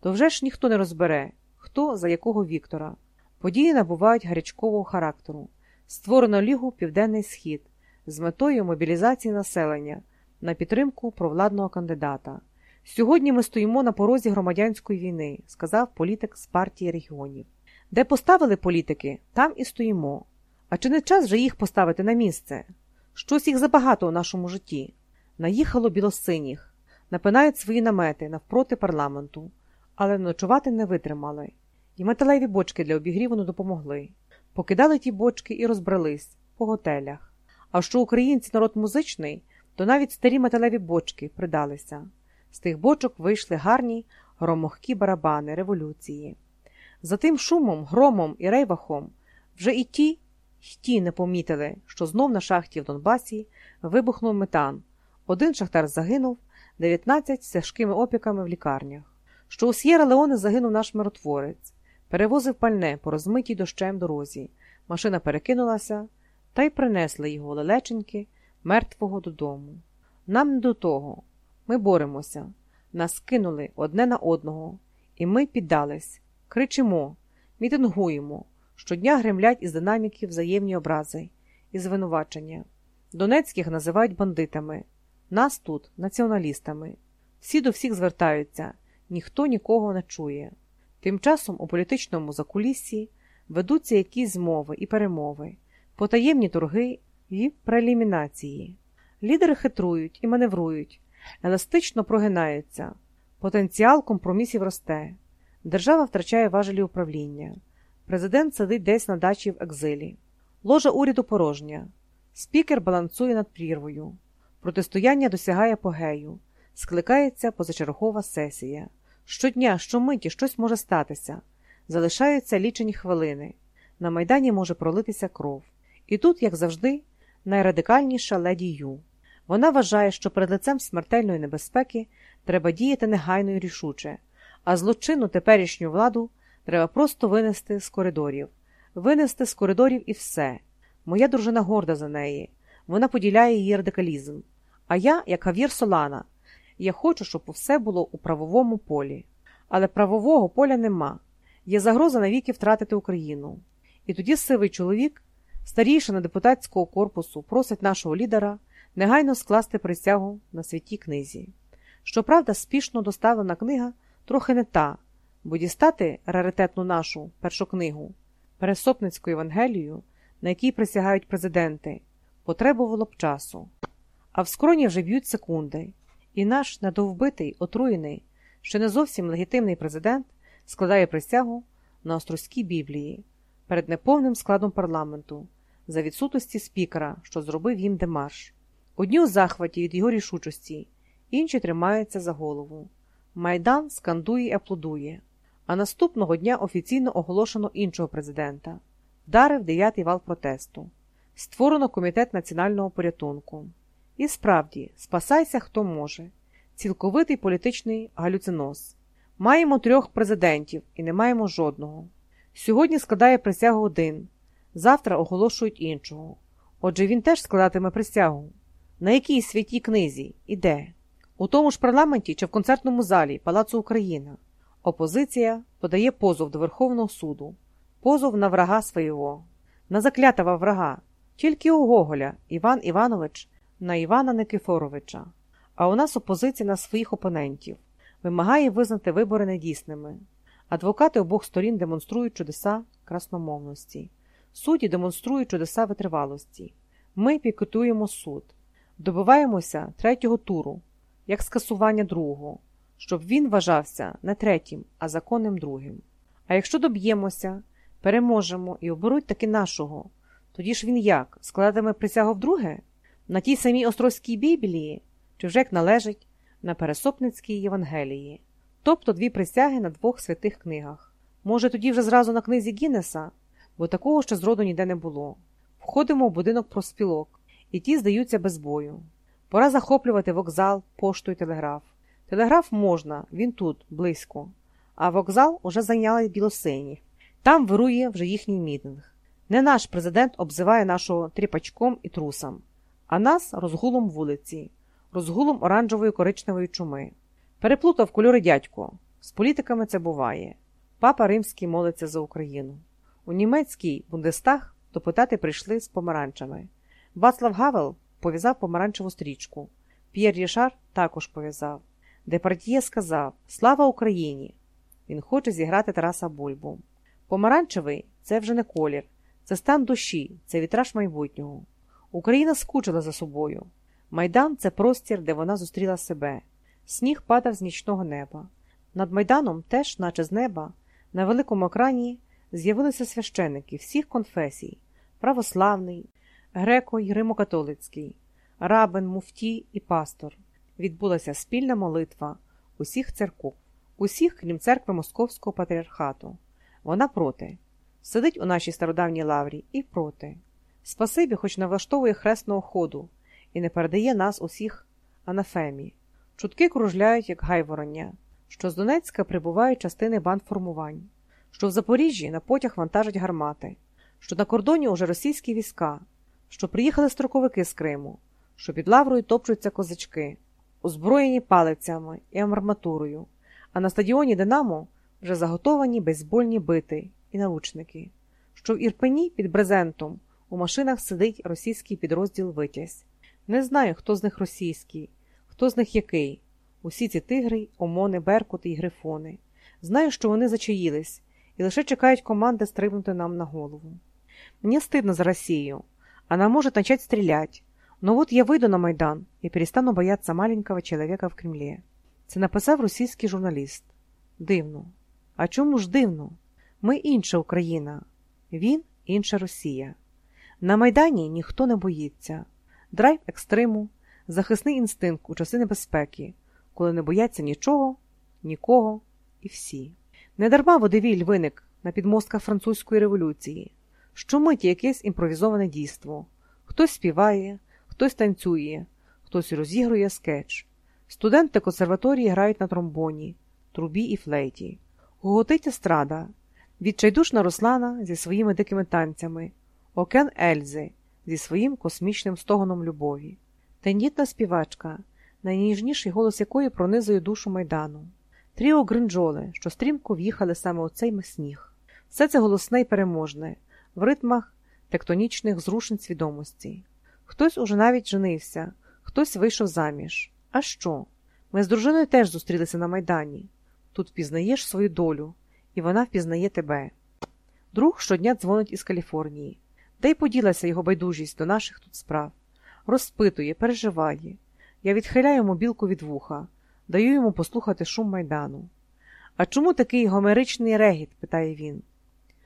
то вже ж ніхто не розбере, хто за якого Віктора. Події набувають гарячкового характеру. Створено Лігу Південний Схід з метою мобілізації населення на підтримку провладного кандидата. Сьогодні ми стоїмо на порозі громадянської війни, сказав політик з партії регіонів. Де поставили політики, там і стоїмо. А чи не час же їх поставити на місце? Щось їх забагато у нашому житті. Наїхало білосиніх, напинають свої намети навпроти парламенту, але ночувати не витримали. І металеві бочки для обігріву не допомогли. Покидали ті бочки і розбрались по готелях. А що українці народ музичний, то навіть старі металеві бочки придалися. З тих бочок вийшли гарні громохкі барабани революції. За тим шумом, громом і рейвахом вже і ті, й ті не помітили, що знов на шахті в Донбасі вибухнув метан. Один шахтар загинув, 19 з тяжкими опіками в лікарнях. Що у С'єра Леоне загинув наш миротворець, перевозив пальне по розмитій дощем дорозі. Машина перекинулася та й принесли його лелеченьки мертвого додому. Нам не до того. Ми боремося. Нас кинули одне на одного, і ми піддались, кричимо, мітингуємо. Щодня гремлять із динаміків взаємні образи і звинувачення. Донецьких називають бандитами, нас тут націоналістами. Всі до всіх звертаються, ніхто нікого не чує. Тим часом у політичному закуліссі ведуться якісь змови і перемови, потаємні торги і прелімінації. Лідери хитрують і маневрують, еластично прогинаються, потенціал компромісів росте, держава втрачає важелі управління, президент сидить десь на дачі в екзилі, ложа уряду порожня, спікер балансує над прірвою, протистояння досягає апогею, скликається позачергова сесія. Щодня, щомиті щось може статися, залишаються лічені хвилини. На майдані може пролитися кров. І тут, як завжди, найрадикальніша леді Ю. Вона вважає, що перед лицем смертельної небезпеки треба діяти негайно і рішуче, а злочинну теперішню владу треба просто винести з коридорів, винести з коридорів і все. Моя дружина горда за неї, вона поділяє її радикалізм. А я, як Хав'єр Солана, я хочу, щоб все було у правовому полі. Але правового поля нема. Є загроза навіки втратити Україну. І тоді сивий чоловік, старійшина депутатського корпусу, просить нашого лідера негайно скласти присягу на святій книзі. Щоправда, спішно доставлена книга трохи не та, бо дістати раритетну нашу першу книгу, Пересопницьку Євангелію, на якій присягають президенти, потребувало б часу. А в скроні вже б'ють секунди, і наш недовбитий, отруєний, ще не зовсім легітимний президент складає присягу на Острозькій Біблії перед неповним складом парламенту за відсутності спікера, що зробив їм демарш. Одні у захваті від його рішучості, інші тримаються за голову. Майдан скандує і аплодує, а наступного дня офіційно оголошено іншого президента. Вдарив дев'ятий вал протесту. Створено комітет національного порятунку. І справді, спасайся, хто може. Цілковитий політичний галюциноз. Маємо трьох президентів і не маємо жодного. Сьогодні складає присягу один, завтра оголошують іншого. Отже, він теж складатиме присягу. На якій святій книзі і де? У тому ж парламенті чи в концертному залі Палацу Україна. Опозиція подає позов до Верховного суду, позов на врага свого, на заклятого врага, тільки у Гоголя Іван Іванович на Івана Никифоровича. А у нас опозиція на своїх опонентів вимагає визнати вибори недійсними. Адвокати обох сторін демонструють чудеса красномовності, судді демонструють чудеса витривалості. Ми пікетуємо суд, добиваємося третього туру, як скасування другого, щоб він вважався не третім, а законним другим. А якщо доб'ємося, переможемо і оберуть таки нашого, тоді ж він як складатиме присягу вдруге? На тій самій Острозькій Біблії, як належить на Пересопницькій Євангелії, тобто дві присяги на двох святих книгах. Може, тоді вже зразу на книзі Гіннеса, бо такого ще зроду ніде не було. Входимо в будинок проспілок, і ті здаються без бою. Пора захоплювати вокзал, пошту і телеграф. Телеграф можна, він тут, близько, а вокзал уже зайняли білосині. Там вирує вже їхній мітинг. Не наш президент обзиває нашого тріпачком і трусом, а нас розгулом вулиці, розгулом оранжевої коричневої чуми. Переплутав кольори дядько, З політиками це буває. Папа Римський молиться за Україну. У німецький Бундестаг допитати прийшли з помаранчами. Вацлав Гавел пов'язав помаранчеву стрічку. П'єр Рішар також пов'язав. Депардіє сказав Слава Україні! Він хоче зіграти Тараса Бульбу. Помаранчевий це вже не колір, це стан душі, це вітраж майбутнього. Україна скучила за собою. Майдан це простір, де вона зустріла себе. Сніг падав з нічного неба. Над майданом теж, наче з неба, на великому екрані з'явилися священики всіх конфесій православний, греко й римокатолицький, рабин, муфті і пастор. Відбулася спільна молитва усіх церков, усіх, крім церкви Московського патріархату. Вона проти. Сидить у нашій стародавній лаврі і проти. Спасибі, хоч не влаштовує хресного ходу і не передає нас усіх анафемі. Чутки кружляють, як гайвороння, що з Донецька прибувають частини бандформувань, що в Запоріжжі на потяг вантажать гармати, що на кордоні уже російські війська, що приїхали строковики з Криму, що під лаврою топчуться козачки, озброєні палицями і арматурою, а на стадіоні Динамо вже заготовані бейсбольні бити і наручники, що в Ірпені під брезентом у машинах сидить російський підрозділ Витязь. Не знаю, хто з них російський, хто з них який. Усі ці тигри, омони, беркути і грифони. Знаю, що вони зачаїлись і лише чекають команди стрибнути нам на голову. Мне стыдно за Россию. Она может начать стрелять. Но вот я выйду на Майдан і перестану бояться маленького человека в Кремле. Це написав російський журналіст. Дивно. А чому ж дивно? Ми інша Україна, він інша Росія. На Майдані ніхто не боїться. Драйв екстриму, захисний інстинкт у часи небезпеки, коли не бояться нічого, нікого і всі. Недарма водевіль виник на підмостках французької революції, щомиті якесь імпровізоване дійство. Хтось співає, хтось танцює, хтось розігрує скетч. Студенти консерваторії грають на тромбоні, трубі і флейті. Гоготить естрада, відчайдушна Руслана зі своїми дикими танцями, окен Ельзи зі своїм космічним стогоном любові, тендітна співачка, найніжніший голос якої пронизує душу майдану, тріо гринджоли, що стрімко в'їхали саме у цей сніг. Все це голосне й переможне, в ритмах тектонічних зрушень свідомості. Хтось уже навіть женився, хтось вийшов заміж. А що? Ми з дружиною теж зустрілися на майдані. Тут впізнаєш свою долю, і вона впізнає тебе. Друг щодня дзвонить із Каліфорнії, де й поділася його байдужість до наших тут справ. Розпитує, переживає. Я відхиляю мобілку від вуха, даю йому послухати шум майдану. А чому такий гомеричний регіт? питає він.